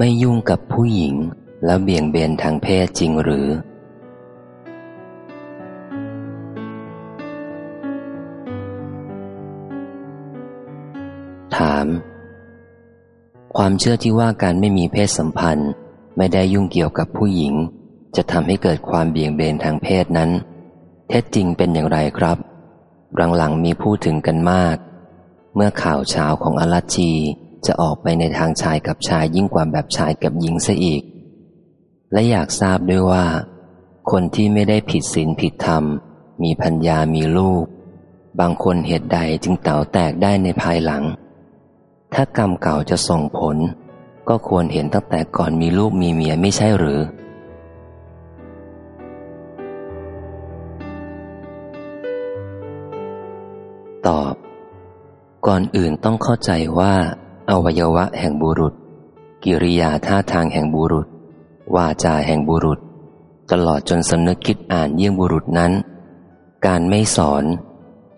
ไม่ยุ่งกับผู้หญิงแล้วเบี่ยงเบนทางเพศจริงหรือ ถาม ความเชื่อที่ว่าการไม่มีเพศสัมพันธ์ ไม่ได้ยุ่งเกี่ยวกับผู้หญิง จะทำให้เกิดความเบี่ยงเบนทางเพศนั้น เท็จจริงเป็นอย่างไรครับหลังๆมีพูดถึงกันมาก เมื่อข่าวเช้าของอลัชี จะออกไปในทางชายกับชายยิ่งกว่าแบบชายกับหญิงซะอีก และอยากทราบด้วยว่า คนที่ไม่ได้ผิดศีลผิดธรรม มีพัญญามีลูก บางคนเหตุใดจึงเต่าแตกได้ในภายหลัง ถ้ากรรมเก่าจะส่งผล ก็ควรเห็นตั้งแต่ก่อนมีลูกมีเมียไม่ใช่หรือตอบ ก่อนอื่นต้องเข้าใจว่า อวัยวะแห่งบุรุษ กิริยาท่าทางแห่งบุรุษ วาจาแห่งบุรุษ ตลอดจนสำนึกคิดอ่านเยี่ยงบุรุษนั้น การไม่สอน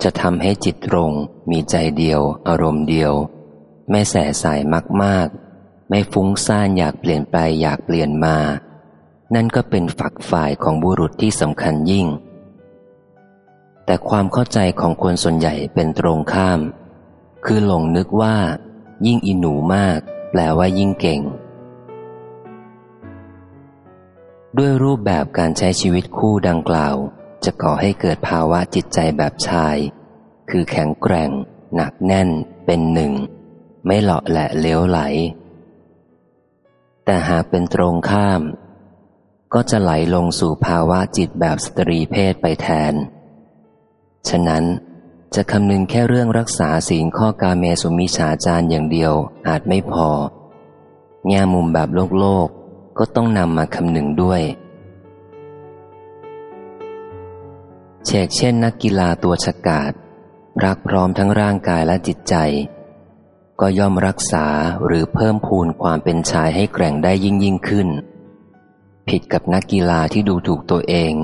จะทำให้จิตตรง มีใจเดียว อารมณ์เดียว ไม่แสสายมากมากไม่ฟุ้งซ่านอยากเปลี่ยนไปอยากเปลี่ยนมา นั่นก็เป็นฝักฝ่ายของบุรุษที่สำคัญยิ่ง แต่ความเข้าใจของคนส่วนใหญ่เป็นตรงข้าม คือหลงนึกว่า ยิ่งอิหนูมาก แปลว่ายิ่งเก่ง ด้วยรูปแบบการใช้ชีวิตคู่ดังกล่าว จะก่อให้เกิดภาวะจิตใจแบบชาย คือแข็งแกร่ง หนักแน่น เป็นหนึ่ง ไม่เหลาะแหละเลี้ยวไหล แต่หากเป็นตรงข้าม ก็จะไหลลงสู่ภาวะจิตแบบสตรีเพศไปแทน ฉะนั้น จะคำนึงแค่เรื่องรักษาศีลข้อกาเมสุมิฉาจารอย่างเดียวอาจไม่พอ แง่มุมแบบโลกโลกก็ต้องนำมาคำนึงด้วยเชกเช่นนักกีฬาตัวฉกาดรักพร้อมทั้งร่างกายและจิตใจ ก็ย่อมรักษาหรือเพิ่มพูนความเป็นชายให้แกร่งได้ยิ่งยิ่งขึ้น ผิดกับนักกีฬาที่ดูถูกตัวเอง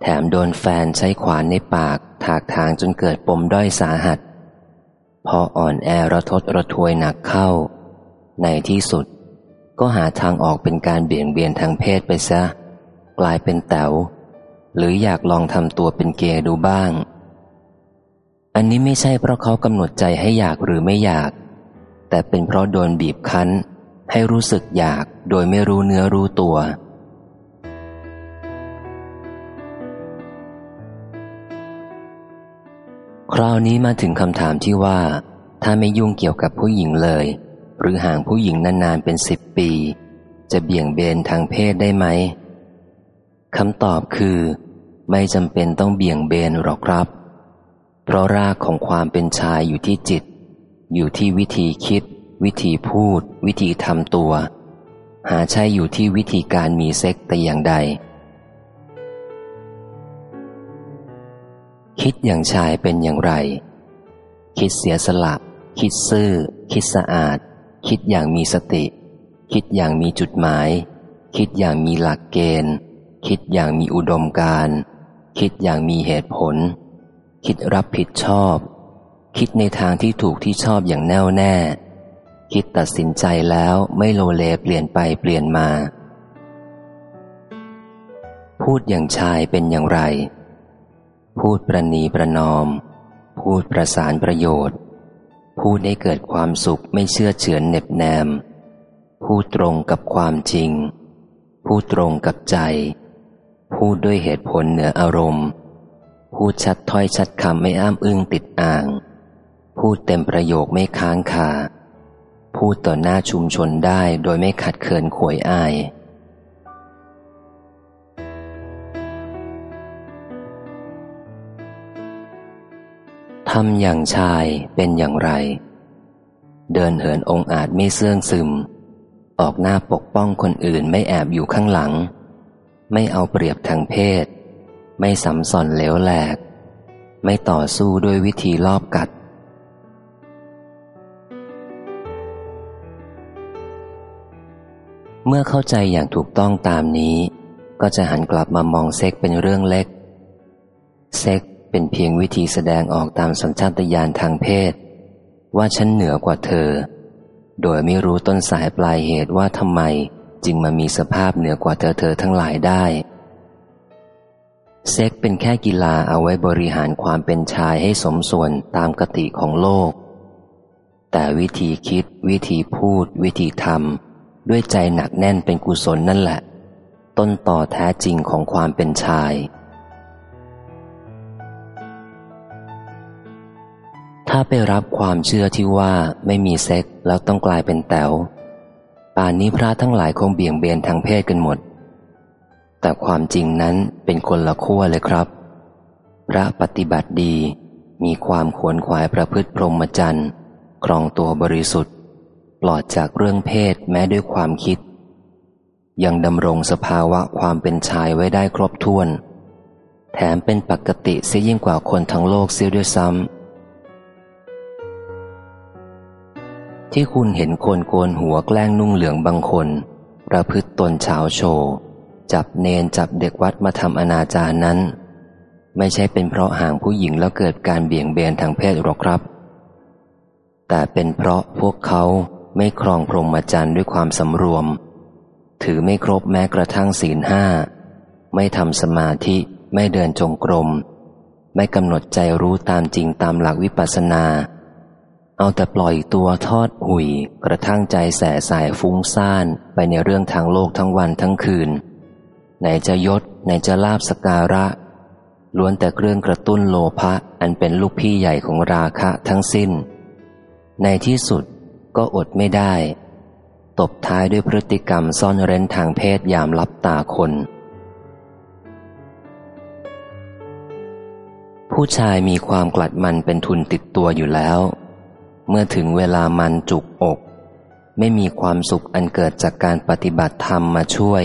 แถมโดนแฟนใช้ขวานในปาก ถากทางจนเกิดปมด้อยสาหัส พออ่อนแอระทดระทวยหนักเข้า ในที่สุด ก็หาทางออกเป็นการเบี่ยงเบียนทางเพศไปซะ กลายเป็นแต๋วหรืออยากลองทำตัวเป็นเกย์ดูบ้าง อันนี้ไม่ใช่เพราะเขากำหนดใจให้อยากหรือไม่อยาก แต่เป็นเพราะโดนบีบคั้น ให้รู้สึกอยากโดยไม่รู้เนื้อรู้ตัว คราวนี้มาถึงคำถามที่ว่า ถ้าไม่ยุ่งเกี่ยวกับผู้หญิงเลย หรือห่างผู้หญิงนานๆเป็นสิบปี จะเบี่ยงเบนทางเพศได้ไหมคำตอบคือ ไม่จำเป็นต้องเบี่ยงเบนหรอกครับ เพราะรากของความเป็นชายอยู่ที่จิต อยู่ที่วิธีคิด วิธีพูด วิธีทำตัว หาใช่อยู่ที่วิธีการมีเซ็กแต่อย่างใด คิดอย่างชายเป็นอย่างไร คิดเสียสละคิดซื่อ คิดสะอาด คิดอย่างมีสติ คิดอย่างมีจุดหมาย คิดอย่างมีหลักเกณฑ์ คิดอย่างมีอุดมการ คิดอย่างมีเหตุผล คิดรับผิดชอบ คิดในทางที่ถูกที่ชอบอย่างแน่วแน่ คิดตัดสินใจแล้วไม่โลเลเปลี่ยนไปเปลี่ยนมา พูดอย่างชายเป็นอย่างไร พูดประนีประนอม พูดประสานประโยชน์ พูดให้เกิดความสุขไม่เชื่อเฉือนเน็บแนม พูดตรงกับความจริง พูดตรงกับใจ พูดด้วยเหตุผลเหนืออารมณ์ พูดชัดถ้อยชัดคำไม่อ้ามอึ้งติดอ่าง พูดเต็มประโยคไม่ค้างคาพูดต่อหน้าชุมชนได้โดยไม่ขัดเคินขวยอายำอย่างชายเป็นอย่างไร เดินเหินองอาจไม่เสื่องซึม ออกหน้าปกป้องคนอื่นไม่แอบอยู่ข้างหลัง ไม่เอาเปรียบทางเพศ ไม่สัมสอนเหลวแหลก ไม่ต่อสู้ด้วยวิธีลอบกัด เมื่อเข้าใจอย่างถูกต้องตามนี้ ก็จะหันกลับมามองเซ็กเป็นเรื่องเล็ก เซ็ก เป็นเพียงวิธีแสดงออกตามสัญชาตญาณทางเพศ ว่าฉันเหนือกว่าเธอ โดยไม่รู้ต้นสายปลายเหตุว่าทำไมจึงมามีสภาพเหนือกว่าเธอเธอทั้งหลายได้ เซ็กเป็นแค่กีฬาเอาไว้บริหารความเป็นชายให้สมส่วนตามกติของโลก แต่วิธีคิด วิธีพูด วิธีทำด้วยใจหนักแน่นเป็นกุศลนั่นแหละ ต้นต่อแท้จริงของความเป็นชาย ถ้าไปรับความเชื่อที่ว่าไม่มีเซ็กแล้วต้องกลายเป็นแต๋วป่านนี้พระทั้งหลายคงเบี่ยงเบนทางเพศกันหมด แต่ความจริงนั้นเป็นคนละขั้วเลยครับ พระปฏิบัติดีมีความขวนขวายประพฤติพรหมจรรย์ครองตัวบริสุทธิ์ ปลอดจากเรื่องเพศแม้ด้วยความคิด ยังดำรงสภาวะความเป็นชายไว้ได้ครบถ้วน แถมเป็นปกติเสียยิ่งกว่าคนทั้งโลกเสียด้วยซ้ำ ที่คุณเห็นคนโกนหัวแกล้งนุ่งเหลืองบางคน ประพฤติตนชาวโชว์จับเนนจับเด็กวัดมาทำอนาจารนั้น ไม่ใช่เป็นเพราะห่างผู้หญิงแล้วเกิดการเบี่ยงเบนทางเพศหรอกครับ แต่เป็นเพราะพวกเขาไม่ครองพรหมจรรย์ด้วยความสำรวม ถือไม่ครบแม้กระทั่งศีลห้า ไม่ทำสมาธิไม่เดินจงกรม ไม่กำหนดใจรู้ตามจริงตามหลักวิปัสสนา เอาแต่ปล่อยตัวทอดหุยกระทั่งใจแสสายฟุ้งซ่านไปในเรื่องทางโลกทั้งวันทั้งคืน ไหนจะยศไหนจะลาบสการะ ล้วนแต่เครื่องกระตุ้นโลภะอันเป็นลูกพี่ใหญ่ของราคะทั้งสิ้น ในที่สุดก็อดไม่ได้ ตบท้ายด้วยพฤติกรรมซ่อนเร้นทางเพศยามลับตาคน ผู้ชายมีความกลัดมันเป็นทุนติดตัวอยู่แล้ว เมื่อถึงเวลามันจุกอก ไม่มีความสุขอันเกิดจากการปฏิบัติธรรมมาช่วย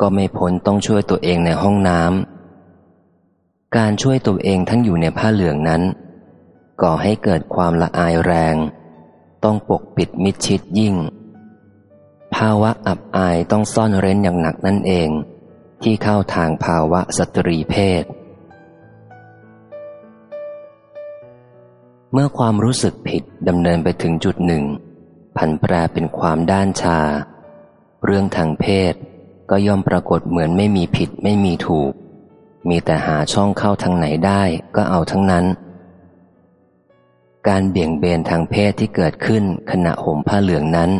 ก็ไม่พ้นต้องช่วยตัวเองในห้องน้ำการช่วยตัวเองทั้งอยู่ในผ้าเหลืองนั้น ก่อให้เกิดความละอายแรง ต้องปกปิดมิดชิดยิ่ง ภาวะอับอายต้องซ่อนเร้นอย่างหนักนั่นเอง ที่เข้าทางภาวะสตรีเพศ เมื่อความรู้สึกผิดดำเนินไปถึงจุดหนึ่ง ผันแปรเป็นความด้านชา เรื่องทางเพศก็ย่อมปรากฏเหมือนไม่มีผิดไม่มีถูก มีแต่หาช่องเข้าทางไหนได้ก็เอาทั้งนั้น การเบี่ยงเบนทางเพศที่เกิดขึ้นขณะห่มผ้าเหลืองนั้น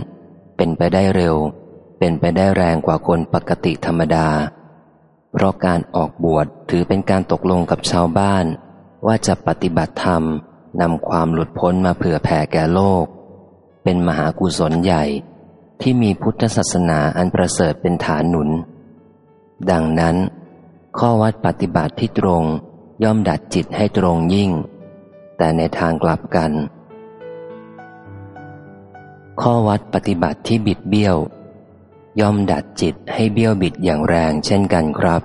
เป็นไปได้เร็ว เป็นไปได้แรงกว่าคนปกติธรรมดา เพราะการออกบวชถือเป็นการตกลงกับชาวบ้าน ว่าจะปฏิบัติธรรม นำความหลุดพ้นมาเผื่อแผ่แก่โลก เป็นมหากุศลใหญ่ที่มีพุทธศาสนาอันประเสริฐเป็นฐานหนุน ดังนั้น ข้อวัดปฏิบัติที่ตรงย่อมดัดจิตให้ตรงยิ่ง แต่ในทางกลับกัน ข้อวัดปฏิบัติที่บิดเบี้ยว ย่อมดัดจิตให้เบี้ยวบิดอย่างแรงเช่นกันครับ